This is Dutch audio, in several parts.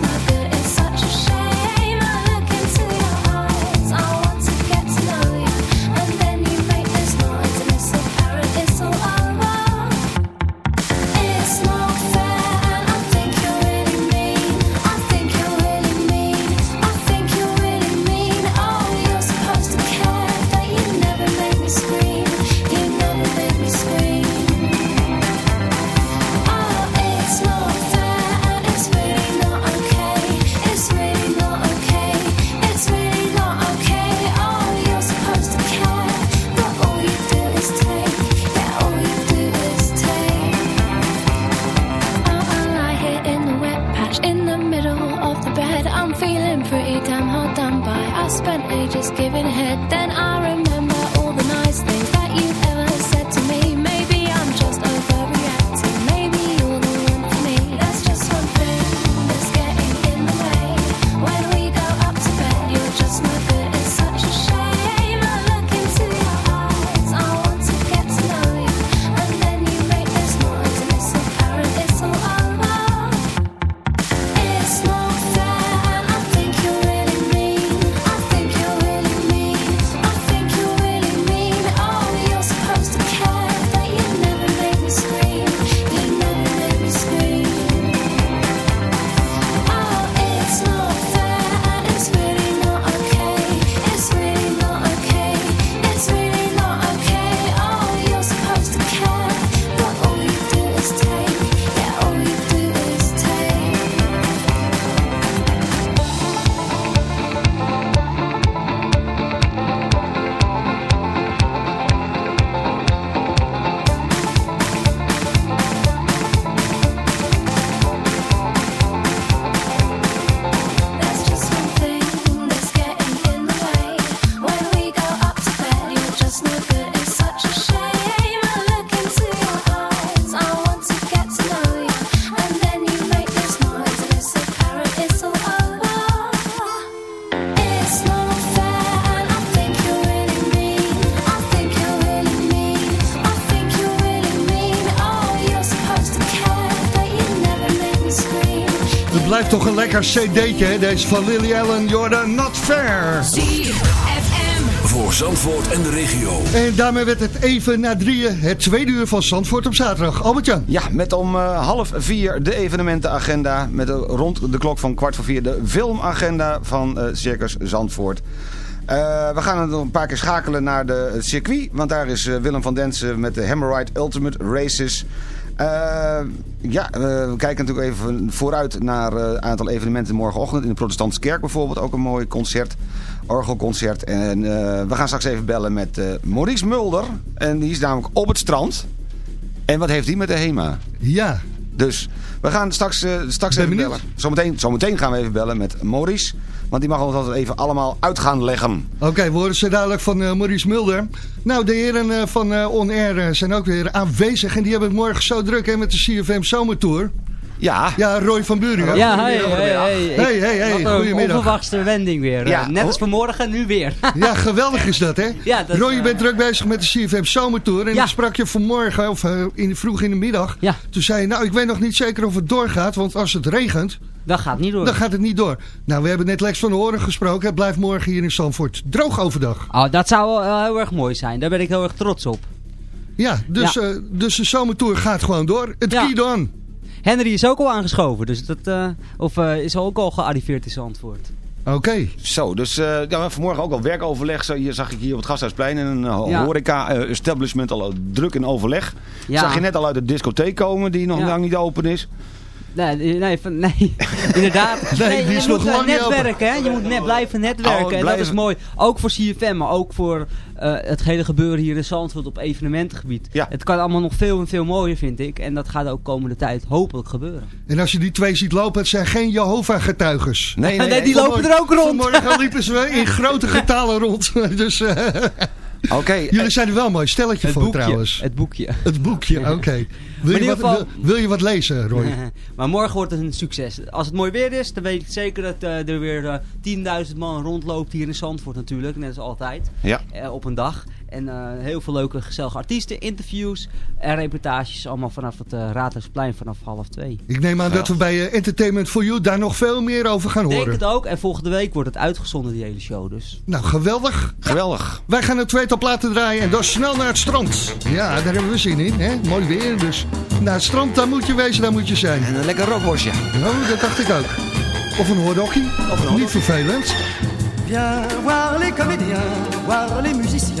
my lekker cd'tje, hè? deze van Lily Allen, Jordan Not Fair. Voor Zandvoort en de regio. En daarmee werd het even na drieën, het tweede uur van Zandvoort op zaterdag. Albert-Jan. Ja, met om eh, half vier de evenementenagenda. Met eh, rond de klok van kwart voor vier de filmagenda van eh, Circus Zandvoort. Eh, we gaan nog een paar keer schakelen naar de het circuit. Want daar is Willem van Densen met de Hammerride Ultimate Races. Eh, ja, eh, we kijken natuurlijk even vooruit naar eh, een aantal evenementen morgenochtend. In de Protestantse Kerk bijvoorbeeld ook een mooi concert. Orgelconcert. En eh, we gaan straks even bellen met eh, Maurice Mulder. En die is namelijk op het strand. En wat heeft hij met de HEMA? Ja, Dus we gaan straks, eh, straks Ben even benieuwd. bellen. Zometeen, zometeen gaan we even bellen met Maurice. Want die mag ons altijd even allemaal uit gaan leggen. oké, we horen ze dadelijk van eh, Maurice Mulder. Nou, de heren eh, van eh, On Air zijn ook weer aanwezig. En die hebben het morgen zo druk hè, met de CFM Zomertour. Ja, Ja, Roy van Buringen. Ja, hey, hey, hey. Hey, hey, hey, Wat een goedemiddag. onverwachte wending weer. Ja. Net als vanmorgen, nu weer. Ja, geweldig is dat, hè? Ja, dat, Roy, je bent druk bezig met de CFM Zomertour. En Ja. dan sprak je vanmorgen, of in, vroeg in de middag. Ja. Toen zei je, nou, ik weet nog niet zeker of het doorgaat. Want als het regent, dat gaat niet door. dan gaat het niet door. Nou, we hebben net Lex van de Horen gesproken. Het blijft morgen hier in Zandvoort droog overdag. Oh, dat zou wel eh, heel erg mooi zijn. Daar ben ik heel erg trots op. Ja, dus, Ja. eh, dus de Zomertour gaat gewoon door. Het Ja. on. Henry is ook al aangeschoven. Dus dat, eh, of eh, is ook al gearriveerd in Zandvoort. Oké. zo. Dus eh, ja, vanmorgen ook al werkoverleg. Zo, hier zag ik hier op het Gasthuisplein in een Ja. horeca-establishment al druk in overleg. Ja. Zag je net al uit de discotheek komen die nog Ja. lang niet open is. Nee, nee, van, nee. inderdaad. Nee, die is je moet netwerken, hè. Je moet net blijven netwerken. Oh, en dat blijven. is mooi. Ook voor CFM, maar ook voor eh, het hele gebeuren hier in Zandvoort op evenementengebied. Ja. Het kan allemaal nog veel en veel mooier, vind ik. En dat gaat ook komende tijd hopelijk gebeuren. En als je die twee ziet lopen, het zijn geen Jehovah-getuigers. Nee, Nee, die lopen er ook rond. Vanmorgen liepen ze in grote getalen rond. Dus eh, Oké, jullie zijn er wel een mooi stelletje voor boekje. trouwens. Het boekje. Het boekje, oké. Wil, je wat- wil, wil je wat lezen, Roy? maar morgen wordt het een succes. Als het mooi weer is, dan weet ik zeker dat eh, er weer eh 10.000 man rondloopt hier in Zandvoort natuurlijk. Net als altijd. Ja. eh, op een dag. En eh, heel veel leuke gezellige artiesten, interviews en reportages. Allemaal vanaf het eh Raadhuisplein vanaf half twee. Ik neem aan dat we bij eh, Entertainment for You daar nog veel meer over gaan Ik denk horen. het ook. En volgende week wordt het uitgezonden, die hele show. Dus Nou, geweldig. geweldig. Wij gaan het tweetal platen draaien en dan snel naar het strand. Ja, daar hebben we zin in. Hè? Mooi weer, dus naar het strand, daar moet je wezen, daar moet je zijn. En een lekker rookbosje. Nou, dat dacht ik ook. Of een hoordokkie. Niet vervelend. Viens voir les comédiens, voir les musiciens,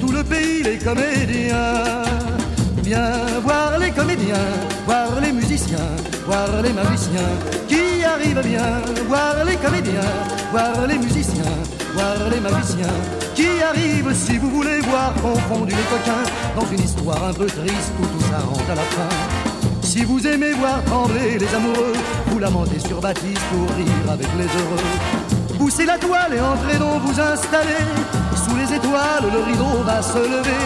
tout le pays, les comédiens. Viens voir les comédiens, voir les musiciens, voir les magiciens qui arrivent bien. Voir les comédiens, voir les musiciens, voir les magiciens qui arrivent. Si vous voulez voir confondus les coquins dans une histoire un peu triste où tout s'arrange à la fin. Si vous aimez voir trembler les amoureux, vous lamentez sur Baptiste pour rire avec les heureux. Poussez la toile et entrez donc vous installer. Sous les étoiles, le rideau va se lever.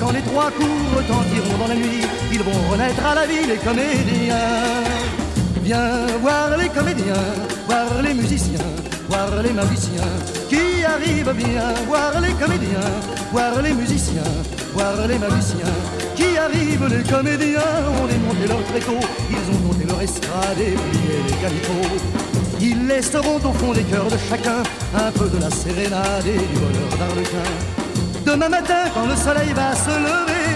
Quand les trois coups retentiront dans la nuit, ils vont renaître à la vie, les comédiens. Viens voir les comédiens, voir les musiciens, voir les magiciens qui arrivent bien. Voir les comédiens, voir les musiciens, voir les magiciens qui arrivent. Les comédiens ont démonté leur tréteau, ils ont monté leur estrade et plié les calicots. Ils laisseront au fond des cœurs de chacun un peu de la sérénade et du bonheur d'Arlequin. Demain matin, quand le soleil va se lever,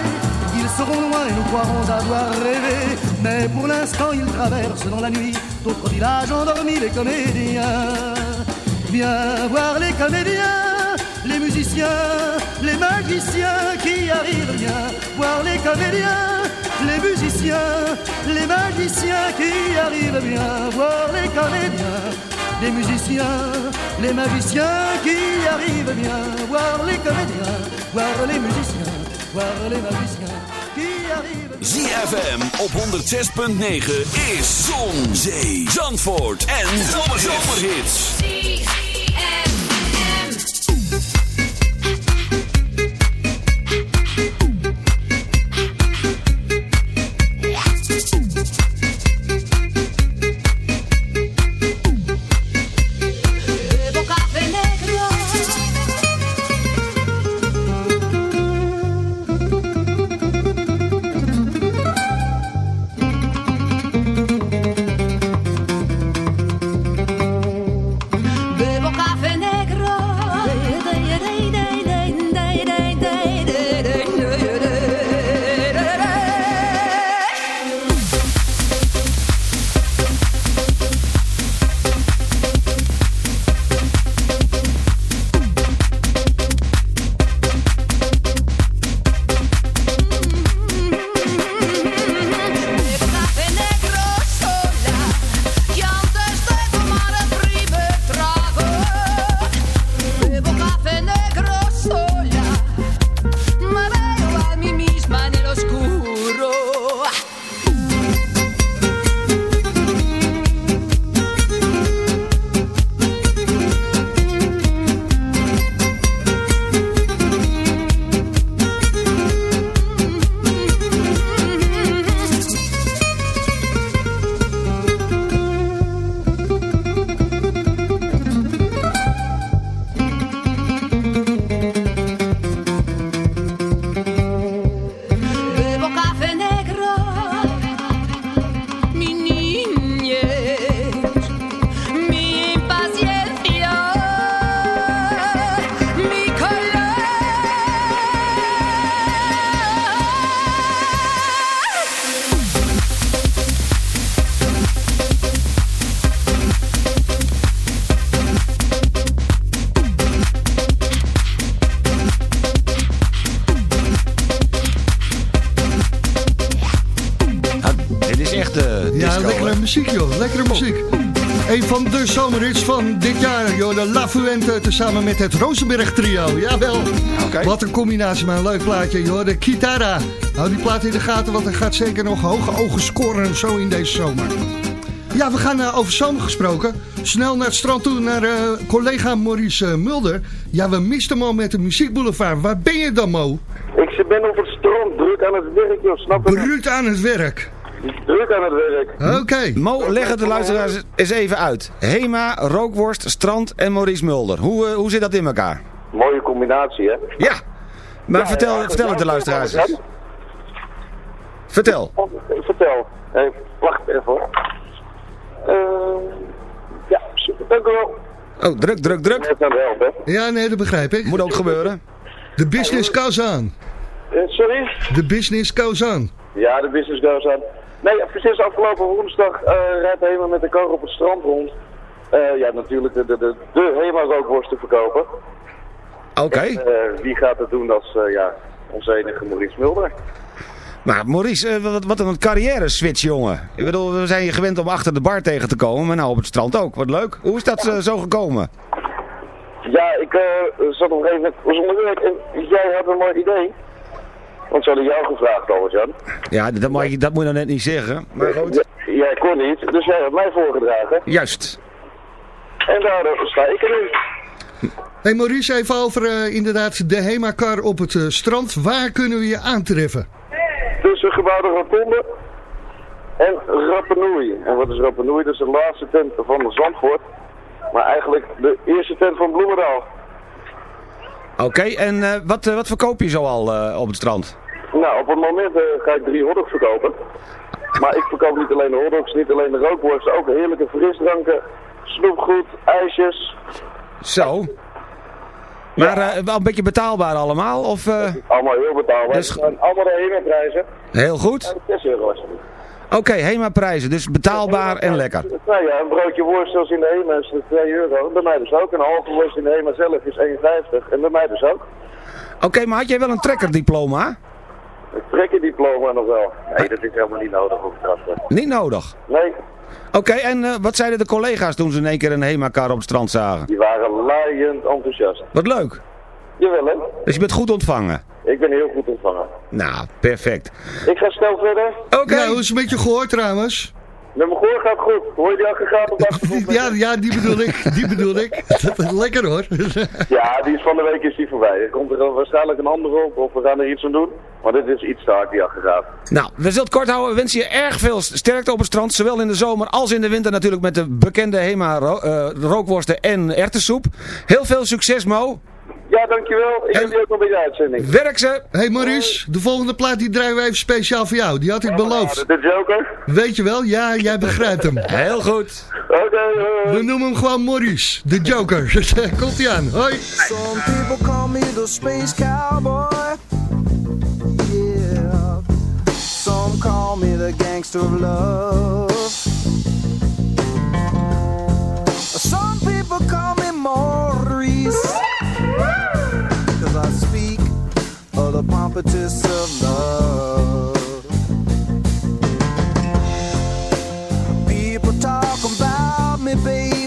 ils seront loin et nous croirons avoir rêvé. Mais pour l'instant, ils traversent dans la nuit d'autres villages endormis, les comédiens. Viens voir les comédiens, les musiciens, les magiciens qui arrivent. Viens voir les comédiens, les musiciens, les magiciens qui arrivent. Viens voir les comédiens, les musiciens, les magiciens qui arrivent. Viens voir les comédiens, voir les musiciens, voir les magiciens qui arrivent. ZFM op 106.9 is Zon, Zee, Zandvoort en Zomerhits. Van dit jaar, joh. De La Fuente, tezamen met het Rosenberg trio. Jawel. Oké. Wat een combinatie, maar een leuk plaatje, joh. De Kitara. Hou die plaat in de gaten, want er gaat zeker nog hoge ogen scoren zo in deze zomer. Ja, we gaan eh, over zomer gesproken. Snel naar het strand toe, naar eh, collega Maurice eh, Mulder. Ja, we misten hem al met de muziekboulevard. Waar ben je dan, Mo? Ik ben op het strand, druk aan het werk, joh, snap je? Bruut aan het werk. Druk aan het werk. Oké. Mo, leg het de luisteraars eens even uit. Hema, rookworst, strand en Maurice Mulder. Hoe, eh, hoe zit dat in elkaar? Mooie combinatie, hè? Ja, maar Ja, vertel, ja, vertel het de luisteraars eens. Vertel. Vertel. Hey, wacht even hoor. Eh, ja, super, dank u wel. Oh, druk, druk, druk. Aan. Ja, nee, dat begrijp ik. Moet ook gebeuren. De business goes on. Eh, sorry? De business goes on. Ja, de business goes on. Nee, precies afgelopen woensdag eh rijdt Hema met de kar op het strand rond. Eh, ja, natuurlijk de, de, de, de Hema rookworst te verkopen. Oké. Eh, wie gaat het doen als ja, onze enige Maurice Mulder? Maar Maurice, wat, wat een carrière switch, jongen. Ik bedoel, we zijn je gewend om achter de bar tegen te komen, maar nou op het strand ook. Wat leuk. Hoe is dat zo gekomen? Ja, ik zat op een gegeven moment zonder werk en jij had een mooi idee. Want ze hadden jou gevraagd, Albert-Jan. Ja, dat, mag je, dat moet je nou net niet zeggen. Maar goed. Ja, Jij kon niet, dus jij had mij voorgedragen. Juist. En daardoor sta ik er nu. Hey Maurice, even over eh, inderdaad de Hemakar op het eh, strand. Waar kunnen we je aantreffen? Tussen gebouwde Rotonde en Rappenouille. En wat is Rappenouille? Dat is de laatste tent van Zandvoort. Maar eigenlijk de eerste tent van Bloemendaal. Oké, en eh, wat, eh, wat verkoop je zoal eh op het strand? Nou, op het moment ga ik drie hotdogs verkopen. Maar ik verkoop niet alleen de hotdogs, niet alleen de rookworst, ook heerlijke frisdranken, snoepgoed, ijsjes. Zo. Maar wel een beetje betaalbaar allemaal? Of, Allemaal heel betaalbaar. Dus- En allemaal de HEMA-prijzen. heel goed. En 6 euro alsjeblieft. Oké, HEMA prijzen. Dus betaalbaar en lekker. Nou ja, een broodje worst zoals in de HEMA is 2 euro. Bij mij dus ook. Een halve worst in de HEMA zelf is 1,50. En bij mij dus ook. Oké, maar had jij wel een trekkerdiploma? Ik trek je diploma nog wel. Nee, dat is helemaal niet nodig op het strand. Niet nodig. Nee, Oké, en eh, wat zeiden de collega's toen ze in één keer een HEMA-kar op het strand zagen? die waren laaiend enthousiast. Wat leuk. Jawel hè? Dus je bent goed ontvangen. Ik ben heel goed ontvangen. Nou, perfect. Ik ga snel verder. Oké. Ja, hoe is het met je gehoord trouwens? Met mijn gehoor gaat goed. Hoor je die aggregaat op de achtergrond? Ja, ja, die bedoel ik. Die bedoel ik. Lekker hoor. Ja, die is van de week is die voorbij. Er komt er waarschijnlijk een andere op of we gaan er iets aan doen. Maar dit is iets te hard, die aggregaat. Nou, we zullen het kort houden. We wensen je erg veel sterkte op het strand. Zowel in de zomer als in de winter natuurlijk met de bekende HEMA ro eh, rookworsten en erwtensoep. Heel veel succes Mo. Ja, dankjewel. Ik En- heb die ook nog bij de uitzending. Werk ze. Hey Maurice, de volgende plaat die draaien we even speciaal voor jou. Die had ik beloofd. De Joker? Weet je wel? Ja, jij begrijpt hem. Heel goed. Oké, eh, We noemen hem gewoon Maurice, de Joker. Komt ie aan. Hoi. Some people call me the space cowboy. Yeah. Some call me the gangster of love. Some people call me Maurice. The pompatus of love. People talk about me, baby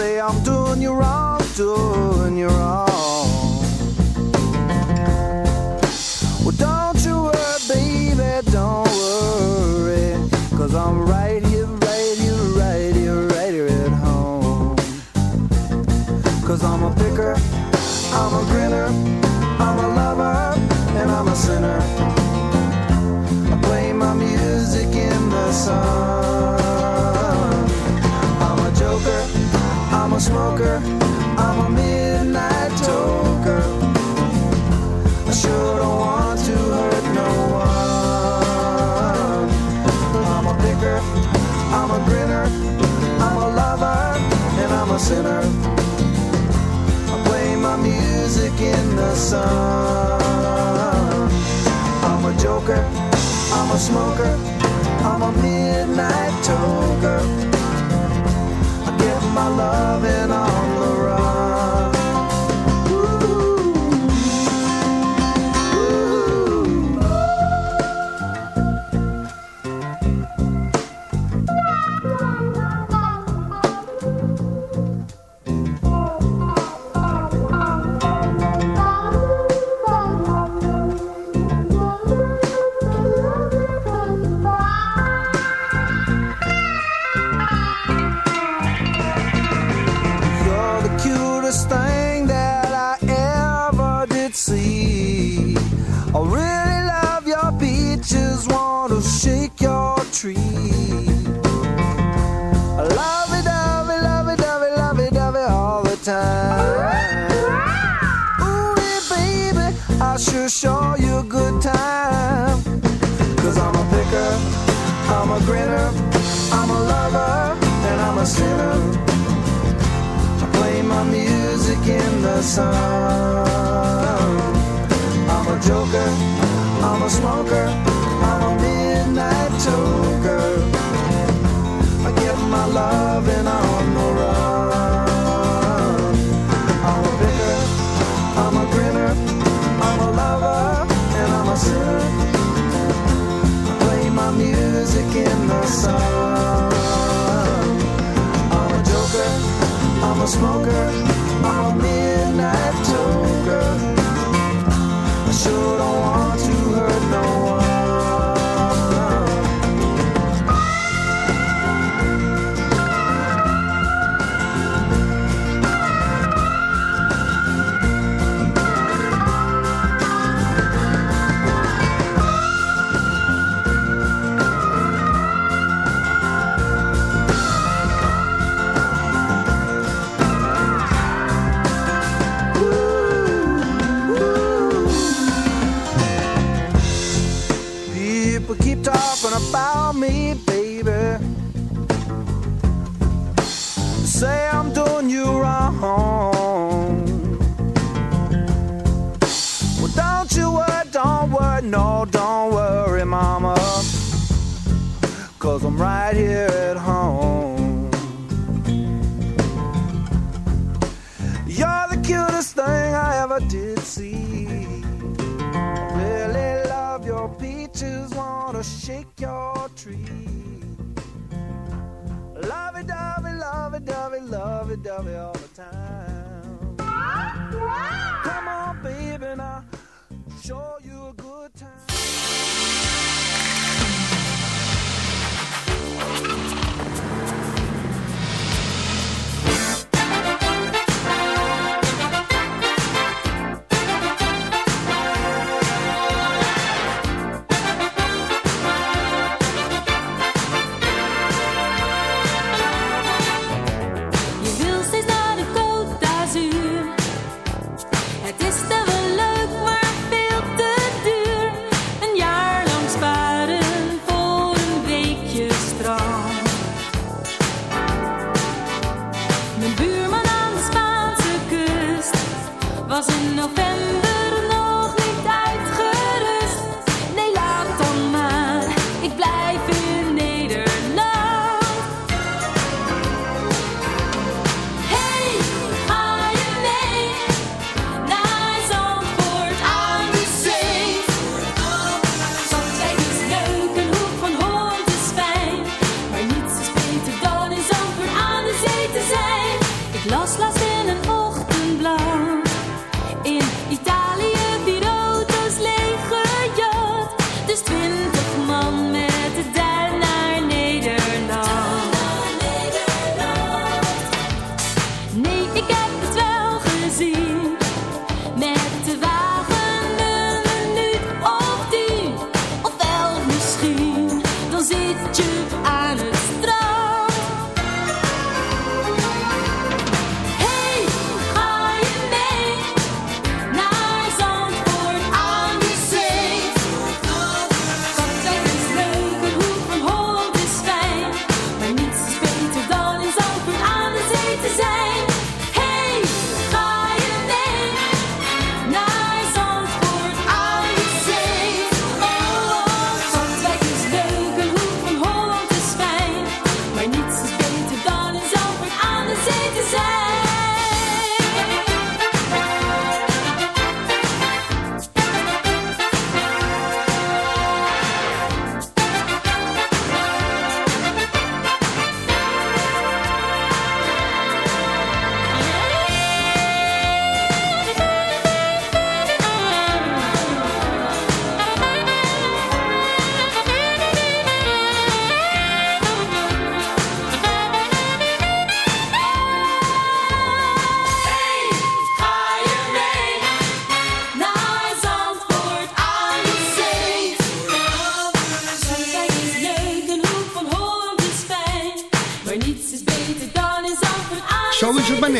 say I'm doing you wrong, doing you wrong. Sun. I'm a joker, I'm a smoker, I'm a midnight toker. I get my loving on the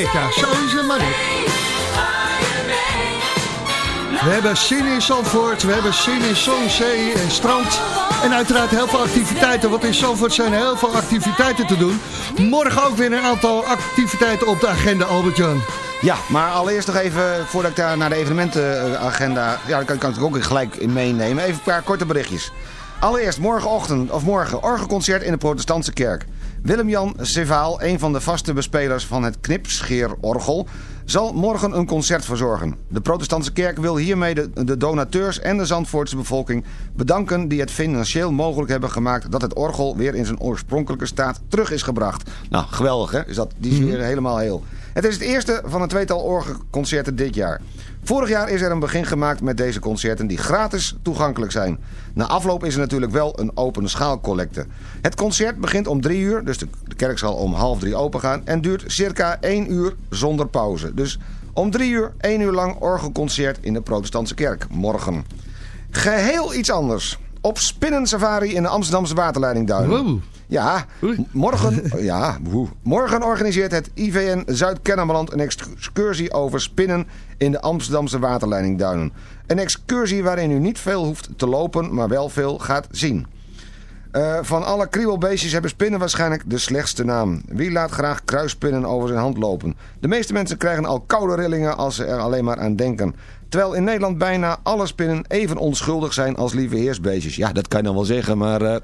ja. Zo is het maar. We hebben zin in Zandvoort, we hebben zin in zon, en strand. En uiteraard heel veel activiteiten, want in Zandvoort zijn heel veel activiteiten te doen. Morgen ook weer een aantal activiteiten op de agenda, Albert-Jan. Ja, maar allereerst nog even, voordat ik daar naar de evenementenagenda... Ja, dan kan, kan ik ook gelijk in meenemen. Even een paar korte berichtjes. Allereerst morgenochtend, of morgen, orgelconcert in de protestantse kerk. Willem-Jan Sevaal, een van de vaste bespelers van het Knipscheerorgel... zal morgen een concert verzorgen. De protestantse kerk wil hiermee de, de donateurs en de Zandvoortse bevolking bedanken... die het financieel mogelijk hebben gemaakt dat het orgel weer in zijn oorspronkelijke staat terug is gebracht. Nou, geweldig hè, is dat, die is weer helemaal heel. Het is het eerste van een tweetal orgelconcerten dit jaar. Vorig jaar is er een begin gemaakt met deze concerten die gratis toegankelijk zijn. Na afloop is er natuurlijk wel een open schaalcollecte. Het concert begint om drie uur, dus de, kerk zal om half drie open gaan... en duurt circa één uur zonder pauze. Dus om drie uur, één uur lang orgelconcert in de protestantse kerk. Morgen. Geheel iets anders. Op spinnensafari in de Amsterdamse waterleidingduinen. Wow. Ja, morgen, ja woe. morgen organiseert het IVN Zuid-Kennemerland een excursie over spinnen in de Amsterdamse waterleidingduinen. Een excursie waarin u niet veel hoeft te lopen, maar wel veel gaat zien. Eh, van alle kriebelbeestjes hebben spinnen waarschijnlijk de slechtste naam. Wie laat graag kruispinnen over zijn hand lopen? De meeste mensen krijgen al koude rillingen als ze er alleen maar aan denken. Terwijl in Nederland bijna alle spinnen even onschuldig zijn als lieve heersbeestjes. Ja, dat kan je dan wel zeggen, maar... eh,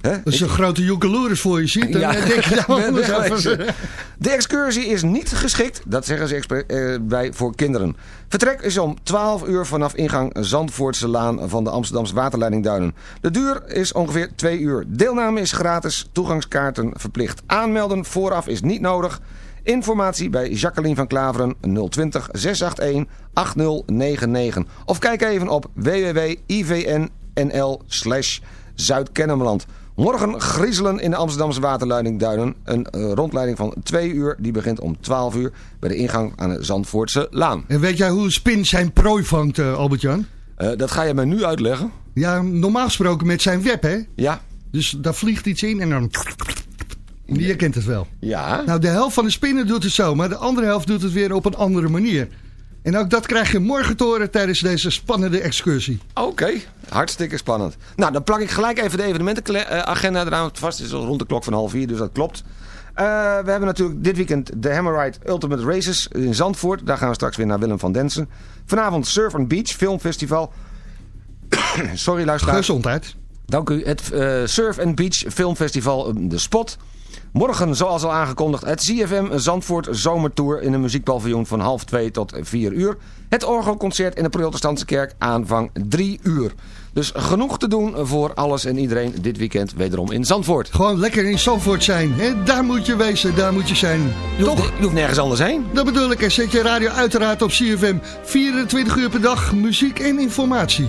hè? Als je een grote joekeloeris voor je ziet, dan Ja. denk je... Nou. De excursie is niet geschikt, dat zeggen ze eh, bij, voor kinderen. Vertrek is om 12 uur vanaf ingang Zandvoortse Laan van de Amsterdamse Waterleiding De duur is ongeveer 2 uur. Deelname is gratis, toegangskaarten verplicht. Aanmelden vooraf is niet nodig. Informatie bij Jacqueline van Klaveren 020 681 8099. Of kijk even op www.ivnnl slash Zuid-Kennemerland. Morgen griezelen in de Amsterdamse waterleiding Duinen. Een eh, rondleiding van 2 uur. Die begint om 12 uur bij de ingang aan de Zandvoortse Laan. En weet jij hoe een spin zijn prooi vangt, eh, Albert-Jan? Eh, dat ga je mij nu uitleggen. Ja, normaal gesproken met zijn web, hè? Ja. Dus daar vliegt iets in en dan... Je kent het wel. Ja. Nou, de helft van de spinnen doet het zo, maar de andere helft doet het weer op een andere manier. En ook dat krijg je morgen te horen tijdens deze spannende excursie. Oké, hartstikke spannend. Nou, dan plak ik gelijk even de evenementenagenda eraan vast. Het is al rond de klok van half vier, dus dat klopt. Eh, we hebben natuurlijk dit weekend de Hammerride Ultimate Races in Zandvoort. Daar gaan we straks weer naar Willem van Densen. Vanavond Surf and Beach Filmfestival. Sorry, luisteraar. Gezondheid. Dank u. Het eh, Surf and Beach Filmfestival eh, De Spot. Morgen, zoals al aangekondigd, het CFM Zandvoort Zomertour in een muziekpaviljoen van half twee tot vier uur. Het orgelconcert in de protestantse kerk aanvang drie uur. Dus genoeg te doen voor alles en iedereen dit weekend wederom in Zandvoort. Gewoon lekker in Zandvoort zijn. Hè? Daar moet je wezen, daar moet je zijn. Je hoeft, Toch? je hoeft nergens anders heen. Dat bedoel ik. En zet je radio uiteraard op CFM. 24 uur per dag, muziek en informatie.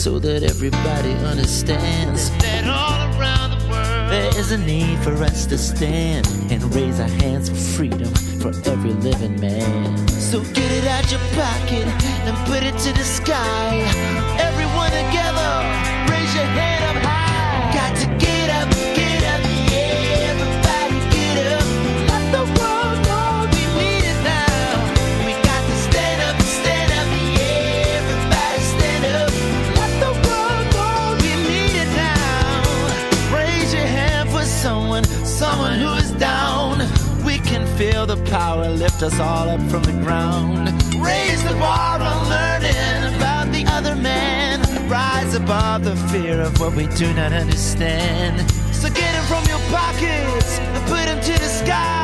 so that everybody understands that all around the world there is a need for us to stand and raise our hands for freedom for every living man. So get it out your pocket and put it to the sky. Everyone together, raise your hand the power lift us all up from the ground. Raise the bar on learning about the other man. Rise above the fear of what we do not understand. So get them from your pockets and put them to the sky.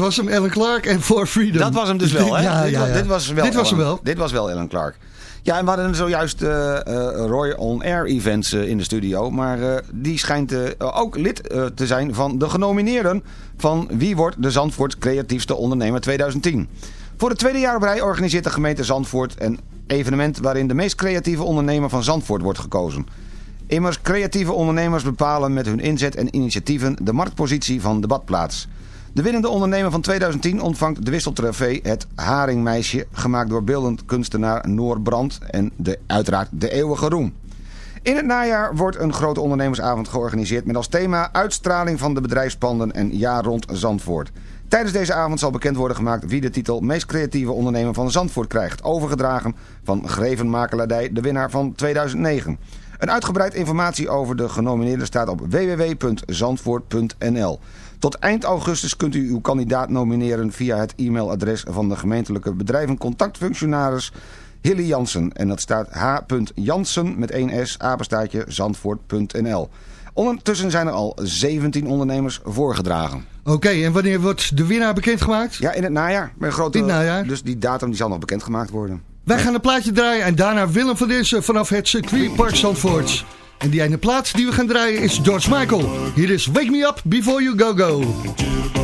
Was hem, Ellen Clark en For Freedom. Dat was hem dus wel, hè? Ja, dit, ja, wa- ja. dit was wel Dit was hem wel. Dit was wel Ellen Clark. Ja, en we hadden zojuist eh, eh, Roy On Air Events eh, in de studio. Maar die schijnt ook lid te zijn van de genomineerden van Wie wordt de Zandvoort creatiefste ondernemer 2010. Voor het tweede jaar op rij organiseert de gemeente Zandvoort een evenement waarin de meest creatieve ondernemer van Zandvoort wordt gekozen. Immers, creatieve ondernemers bepalen met hun inzet en initiatieven de marktpositie van de badplaats. De winnende ondernemer van 2010 ontvangt de wisseltrofee Het Haringmeisje, gemaakt door beeldend kunstenaar Noor Brandt en de, uiteraard de eeuwige roem. In het najaar wordt een grote ondernemersavond georganiseerd met als thema uitstraling van de bedrijfspanden en jaar rond Zandvoort. Tijdens deze avond zal bekend worden gemaakt wie de titel meest creatieve ondernemer van Zandvoort krijgt. Overgedragen van Grevenmakelaardij, de winnaar van 2009. Een uitgebreid informatie over de genomineerden staat op www.zandvoort.nl. Tot eind augustus kunt u uw kandidaat nomineren via het e-mailadres van de gemeentelijke bedrijvencontactfunctionaris Hilly Jansen. En dat staat h.jansen met 1 s, apenstaatje, zandvoort.nl. Ondertussen zijn er al 17 ondernemers voorgedragen. Oké, en wanneer wordt de winnaar bekendgemaakt? Ja, in het najaar. Met een grote, In het najaar? Dus die datum die zal nog bekendgemaakt worden. Wij gaan een plaatje draaien en daarna Willem van Dinsen vanaf het circuitpark Zandvoort. En die ene plaat die we gaan draaien is George Michael. Hier is Wake Me Up Before You Go Go.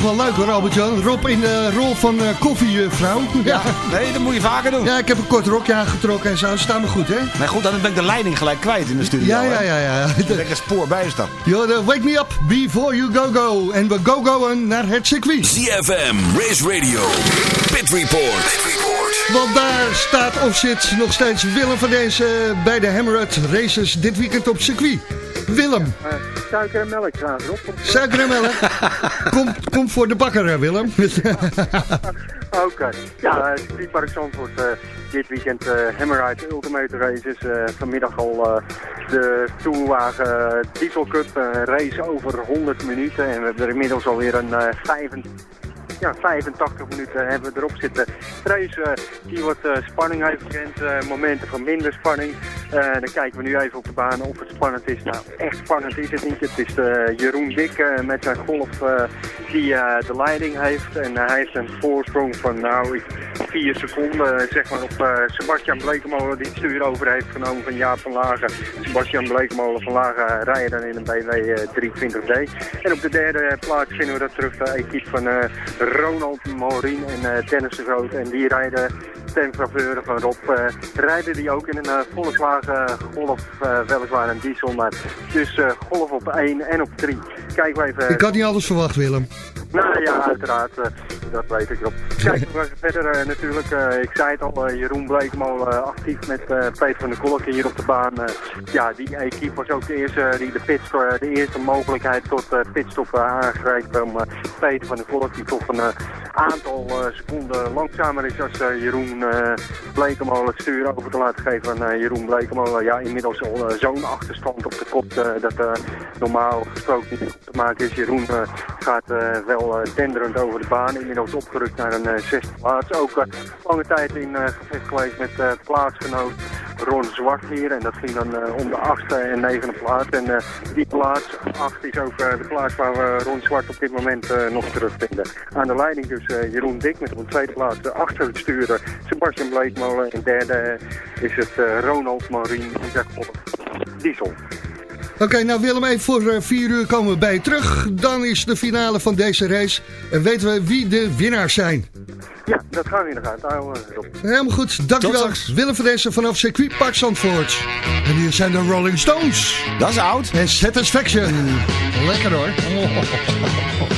Toch wel leuk hoor, Albert-Jan. Rob in de rol van eh koffievrouw. Ja. Nee, dat moet je vaker doen. ja, ik heb een kort rokje aangetrokken en zo. Staan me goed, hè? Maar goed, dan ben ik de leiding gelijk kwijt in de studio. Ja, ja, ja. ja. Lekker spoor bij staan. Wake Me Up Before You Go Go. En we go goen naar het circuit. ZFM, Race Radio, Pit Report. Pit Report. Want daar staat of zit nog steeds Willem van deze bij de Hammerhead Races dit weekend op circuit. Willem, Suiker en melk graag, Rob. suiker en melk. Kom, kom voor de bakker, hè, Willem. Oké. Ja, uh, circuitpark Zandvoort. eh, dit weekend eh Hammerride Ultimate Races. eh, vanmiddag al eh, de Tourwagen Diesel Cup. eh, race over 100 minuten. En we hebben er inmiddels alweer een eh 25 ja, 85 minuten hebben we erop zitten. Race eh, die wat eh, spanning heeft gekend, eh, momenten van minder spanning. Dan kijken we nu even op de baan of het spannend is. Nou, echt spannend is het niet. Het is Jeroen Dik met zijn golf die de leiding heeft. En hij heeft een voorsprong van nou, ik- vier seconden zeg maar op Sebastian Blekemolen die het stuur over heeft genomen van Jaap van Lagen. Sebastian Blekemolen van Lagen rijden dan in een eh, 320D. En op de derde plaats vinden we dat terug de equipe van Ronald Morien en eh, Dennis de Groot. En die rijden ten faveur van Rob. eh, rijden die ook in een eh, Volkswagen Golf, eh, weliswaar een diesel, maar dus Golf op 1 en op 3. Kijken we even... Ik had niet alles verwacht, Willem. Nou ja, uiteraard. Dat weet ik op. Kijk, we gaan verder eh, natuurlijk. eh, ik zei het al, eh, Jeroen Bleekmolen eh, actief met Peter van der Kolk hier op de baan. Ja, die equipe was ook de eerste die de, pitstop, de eerste mogelijkheid tot pitstop aangreep. Om Peter van der Kolk, die toch een aantal seconden langzamer is als Jeroen Blekemolen het stuur over te laten geven aan eh, Jeroen Blekemolen. Ja, inmiddels al zo'n achterstand op de kop dat normaal gesproken niet goed te maken is. Jeroen gaat wel tenderend over de baan. Inmiddels opgerukt naar een eh, zesde plaats. Ook eh, lange tijd in eh, gevecht geweest met plaatsgenoot Ron Zwart hier. En dat ging dan om de achtste en negende plaats. En die plaats, acht, is ook de plaats waar we Ron Zwart op dit moment nog terugvinden. Aan de leiding dus Jeroen Dik met op de tweede plaats de achter het sturen Sebastian Bleekmolen. En derde is het Ronald Marien diesel. Oké, nou Willem, even voor eh, vier uur komen we bij je terug. Dan is de finale van deze race. En weten we wie de winnaars zijn. Ja, dat gaan we in de gaten houden. Helemaal goed, dankjewel. Willem van Dessen vanaf circuit Park Zandvoort. En hier zijn de Rolling Stones. Dat is oud. En Satisfaction. Lekker hoor.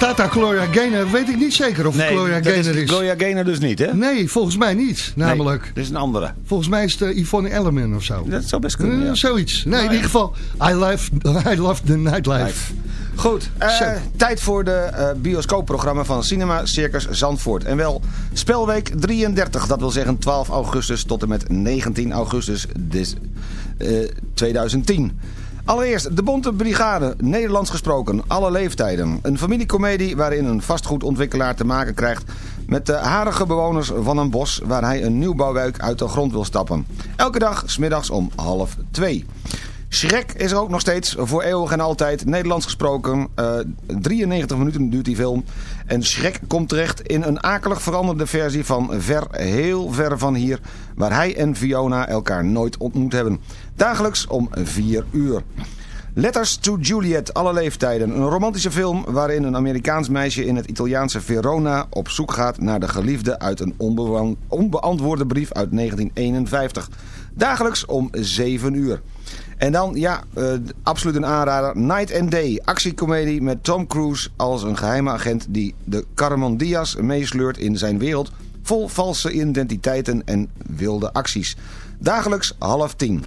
staat daar Gloria Gaynor. Weet ik niet zeker of Gloria Gaynor is. Gloria Gaynor dus niet, hè? Nee, volgens mij niet. Namelijk. Nee, dat is een andere. Volgens mij is het eh, Yvonne Elleman of zo. Dat zou best kunnen, Eh, ja. Zoiets. Nee, in Nou, ieder geval, I love, I love the nightlife. Goed, eh, tijd voor de eh, bioscoopprogramma van Cinema Circus Zandvoort. En wel spelweek 33, dat wil zeggen 12 augustus tot en met 19 augustus des, eh, 2010. Allereerst de Bonte Brigade, Nederlands gesproken, alle leeftijden. Een familiecomedie waarin een vastgoedontwikkelaar te maken krijgt met de harige bewoners van een bos waar hij een nieuwbouwwijk uit de grond wil stappen. Elke dag, smiddags om half twee. Shrek is er ook nog steeds voor eeuwig en altijd Nederlands gesproken. Eh, 93 minuten duurt die film. En Shrek komt terecht in een akelig veranderde versie van Ver, heel ver van hier... waar hij en Fiona elkaar nooit ontmoet hebben. Dagelijks om 4 uur. Letters to Juliet, alle leeftijden. Een romantische film waarin een Amerikaans meisje in het Italiaanse Verona op zoek gaat naar de geliefde uit een onbeantwoorde brief uit 1951. Dagelijks om 7 uur. En dan, ja, eh, absoluut een aanrader. Night and Day, actiecomedie met Tom Cruise als een geheime agent die de Carmen Diaz meesleurt in zijn wereld vol valse identiteiten en wilde acties. Dagelijks half tien.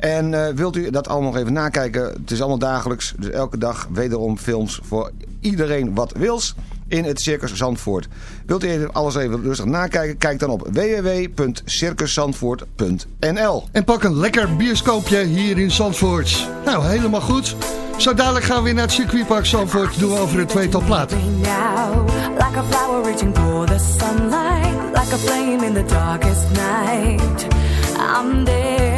En eh, wilt u dat allemaal nog even nakijken? Het is allemaal dagelijks, dus elke dag wederom films voor iedereen wat wils in het Circus Zandvoort. Wilt u alles even rustig nakijken? Kijk dan op www.circuszandvoort.nl En pak een lekker bioscoopje hier in Zandvoort. Nou, helemaal goed. Zo dadelijk gaan we weer naar het circuitpark Zandvoort. Doen we over een tweetal platen. now like a flower reaching for the sunlight like a flame in the darkest night i'm there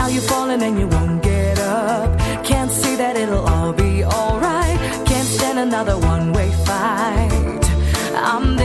now you're falling and you won't get up. Can't see that it'll all be alright. Can't stand another one-way fight. I'm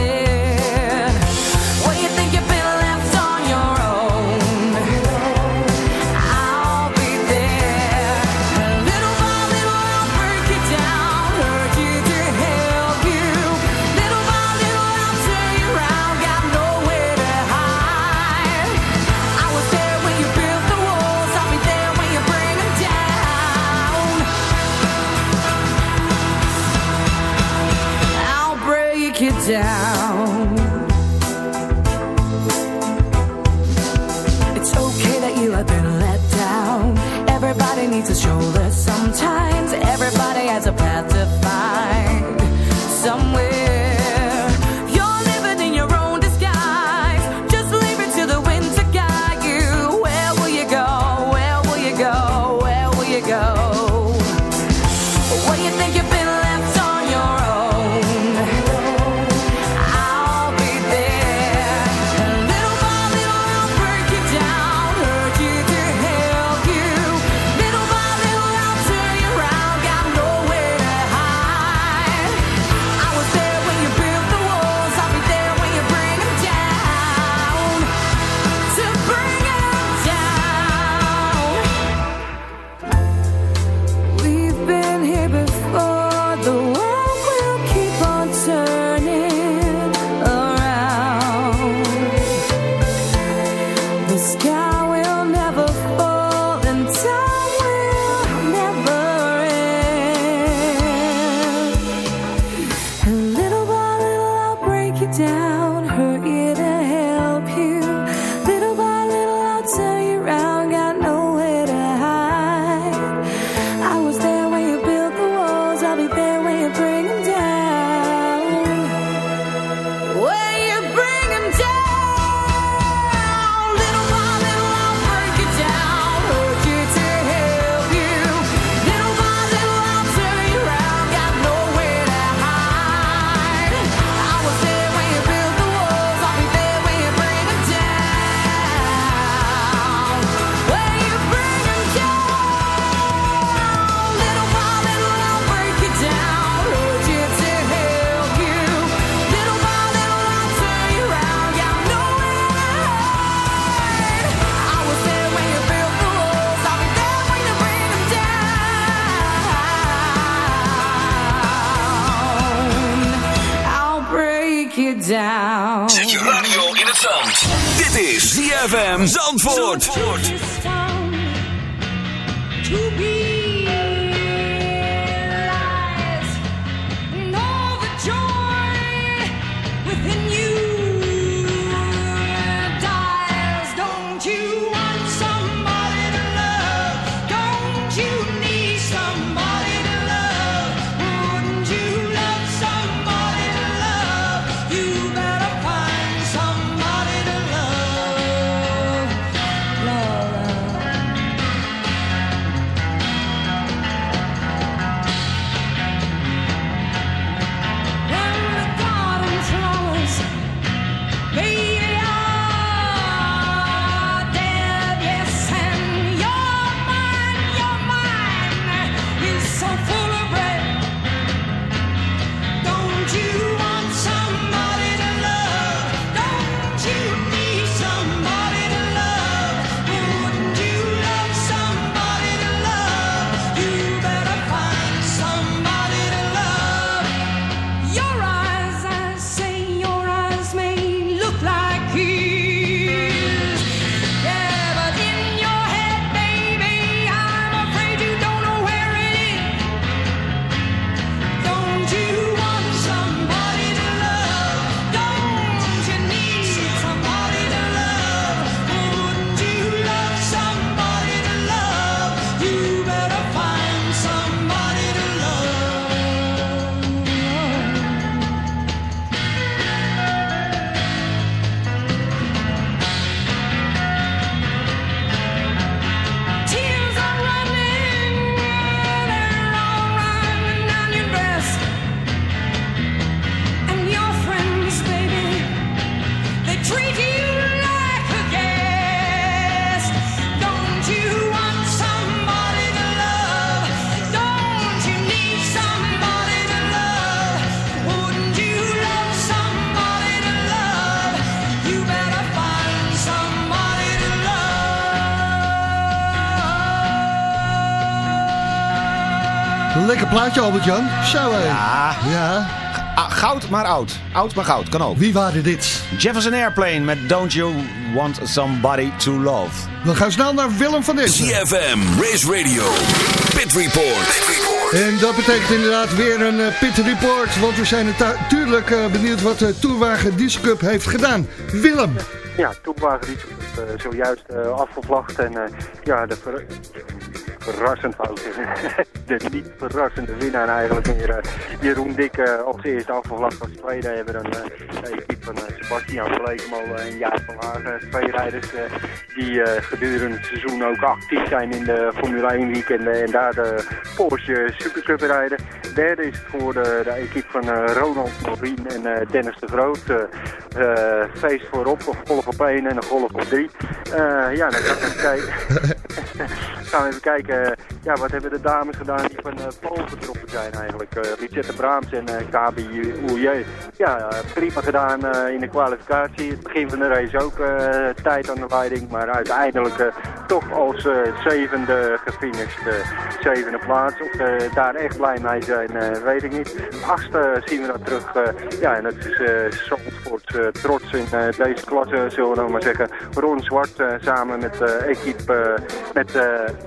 plaatje, Albert-Jan. Zo, hé. Ja, Ja. goud maar oud. Oud maar goud, kan ook. Wie waren dit? Jefferson Airplane met Don't You Want Somebody To Love. We gaan snel naar Willem van Dessen. CFM, Race Radio, Pit Report. En dat betekent inderdaad weer een eh, pit report. Want we zijn natuurlijk eh, benieuwd wat de Tourwagen Diesel Cup heeft gedaan. Willem. Ja, toewagen die uh, zojuist uh, afgevlacht en uh, ja, de verrassend fout de niet verrassende winnaar eigenlijk meer Jeroen Dik op zijn eerste afgevlacht als tweede hebben dan de equipe van Sebastian Blekemolen en Jaap van Hagen. Twee rijders die gedurende het seizoen ook actief zijn in de Formule 1 weekenden en daar de Porsche Supercup rijden. Derde is het voor de, de equipe van Ronald Norien en Dennis de Groot. feest voorop, of golf op 1 en een golf op 3. ja, dan gaan we even kijken. gaan we even kijken, ja, wat hebben de dames gedaan die van uh, Pool getrokken zijn eigenlijk. Uh, Richette Braams en Kabi Oulje. Ja, prima gedaan in de kwalificatie. Het begin van de race ook tijd aan de leiding, maar uiteindelijk toch als zevende gefinished. zevende plaats. Of daar echt blij mee zijn, weet ik niet. Achtste zien we dat terug. ja, en dat is uh, trots in deze klasse, zullen we nou maar zeggen. Ron Zwart samen met equipe, met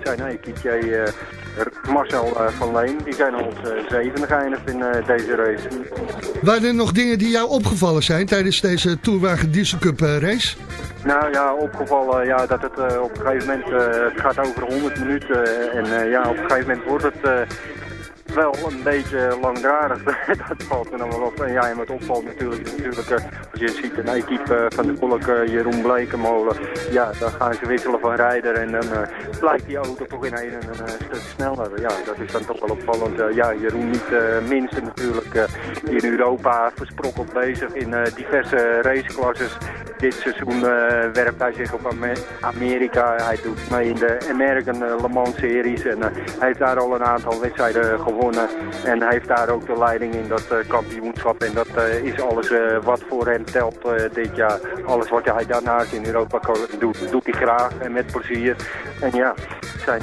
zijn equipe Marcel van Leen. Die zijn als zevende geëindigd in deze race. Waren er nog dingen die jou opgevallen zijn tijdens deze Tourwagen Diesel Cup race? Nou ja, opgevallen ja, dat het uh, op een gegeven moment, uh, het gaat over 100 minuten en uh, ja, op een gegeven moment wordt het wel een beetje langdradig. dat valt me dan wel op. En ja, en wat opvalt natuurlijk, natuurlijk als je ziet een equipe van de Kolk, Jeroen Blekemolen, ja, dan gaan ze wisselen van rijder en dan uh, blijkt die auto toch in een, stuk sneller. Ja, dat is dan toch wel opvallend. Ja, Jeroen niet uh, minste natuurlijk in Europa versprokkeld bezig in diverse raceklasses. Dit seizoen werpt hij zich op Amerika. Hij doet mee in de American Le Mans series en hij heeft daar al een aantal wedstrijden gewonnen. En hij heeft daar ook de leiding in dat kampioenschap. En dat is alles wat voor hem telt dit jaar. Alles wat hij daarnaast in Europa doet, doet hij graag en met plezier. En ja, zijn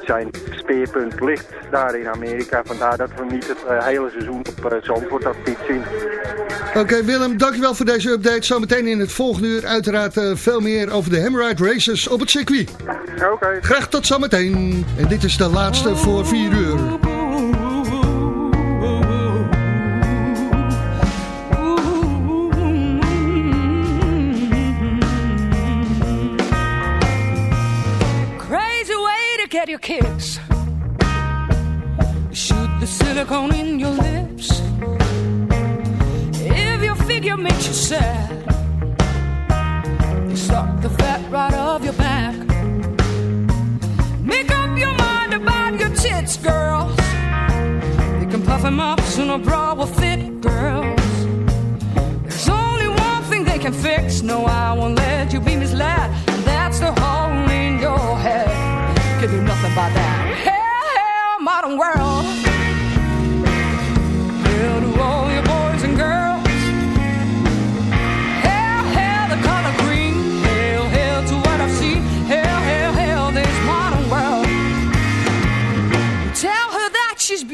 zijn speerpunt ligt daar in Amerika. Vandaar dat we niet het hele seizoen op Zandvoort actief zien. Oké Willem, dankjewel voor deze update. Zometeen in het volgende uur uiteraard veel meer over de Hammerite Races op het circuit. Oké. Okay. Graag tot zometeen. En dit is de laatste voor 4 uur. Crazy way to get your kicks. Shoot the silicone in your lips. Figure makes you sad, you suck the fat right off your back. Make up your mind about your tits, girls. You can puff them up so no bra will fit, girls. There's only one thing they can fix. No, I won't let you be misled. And that's the hole in your head. Can do nothing about that. Hell, hell, modern world.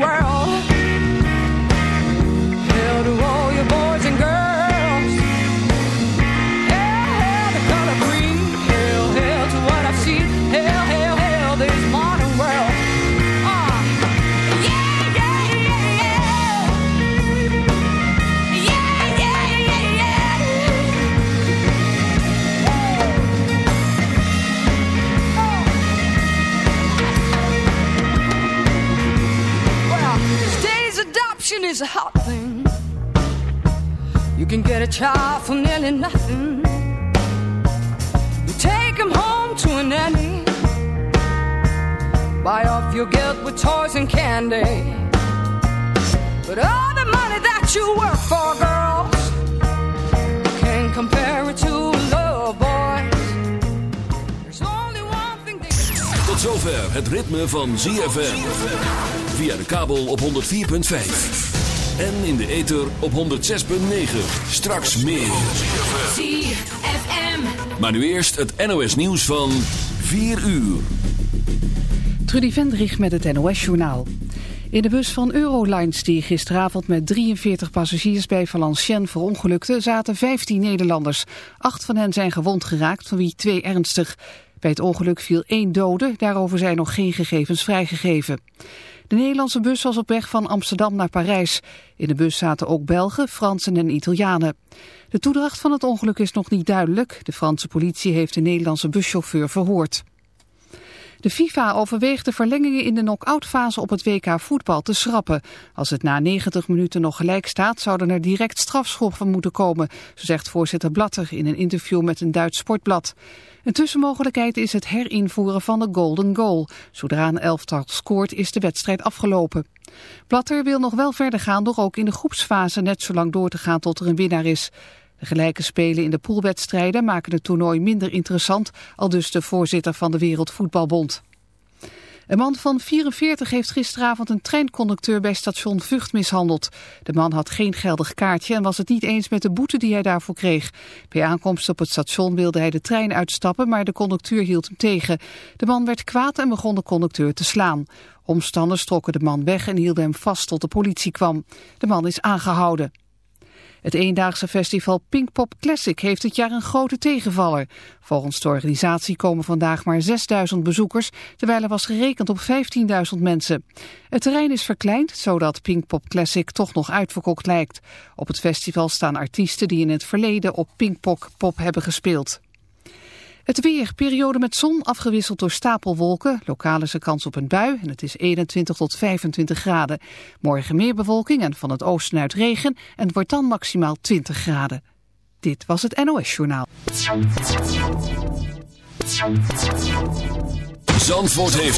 World. Is a hot thing. You can get a child for nearly nothing. You take him home to a nanny. Buy off your guilt with toys and candy. But all the money that you work for, girls, can't compare it to love, boys. There's only one thing Tot zover het ritme van ZFM. Via de kabel op 104.5. En in de ether op 106.9. Straks meer. ZFM. Maar nu eerst het NOS nieuws van 4 uur. Trudy Vendrich met het NOS-journaal. In de bus van Eurolines die gisteravond met 43 passagiers bij Valenciennes verongelukte zaten 15 Nederlanders. Acht van hen zijn gewond geraakt, van wie twee ernstig. Bij het ongeluk viel één dode, daarover zijn nog geen gegevens vrijgegeven. De Nederlandse bus was op weg van Amsterdam naar Parijs. In de bus zaten ook Belgen, Fransen en Italianen. De toedracht van het ongeluk is nog niet duidelijk. De Franse politie heeft de Nederlandse buschauffeur verhoord. De FIFA overweegt de verlengingen in de knock-outfase op het WK voetbal te schrappen. Als het na 90 minuten nog gelijk staat, zouden er direct strafschoppen moeten komen, zo zegt voorzitter Blatter in een interview met een Duits sportblad. Een tussenmogelijkheid is het herinvoeren van de golden goal. Zodra een elftal scoort is de wedstrijd afgelopen. Blatter wil nog wel verder gaan door ook in de groepsfase net zo lang door te gaan tot er een winnaar is. De gelijke spelen in de poolwedstrijden maken het toernooi minder interessant, al dus de voorzitter van de Wereldvoetbalbond. Een man van 44 heeft gisteravond een treinconducteur bij station Vught mishandeld. De man had geen geldig kaartje en was het niet eens met de boete die hij daarvoor kreeg. Bij aankomst op het station wilde hij de trein uitstappen, maar de conducteur hield hem tegen. De man werd kwaad en begon de conducteur te slaan. Omstanders trokken de man weg en hielden hem vast tot de politie kwam. De man is aangehouden. Het eendaagse festival Pinkpop Classic heeft dit jaar een grote tegenvaller. Volgens de organisatie komen vandaag maar 6000 bezoekers, terwijl er was gerekend op 15.000 mensen. Het terrein is verkleind, zodat Pinkpop Classic toch nog uitverkocht lijkt. Op het festival staan artiesten die in het verleden op Pinkpop Pop hebben gespeeld. Het weer, periode met zon, afgewisseld door stapelwolken. Lokaal kans op een bui en het is 21 tot 25 graden. Morgen meer bewolking en van het oosten uit regen en het wordt dan maximaal 20 graden. Dit was het NOS Journaal. Zandvoort heeft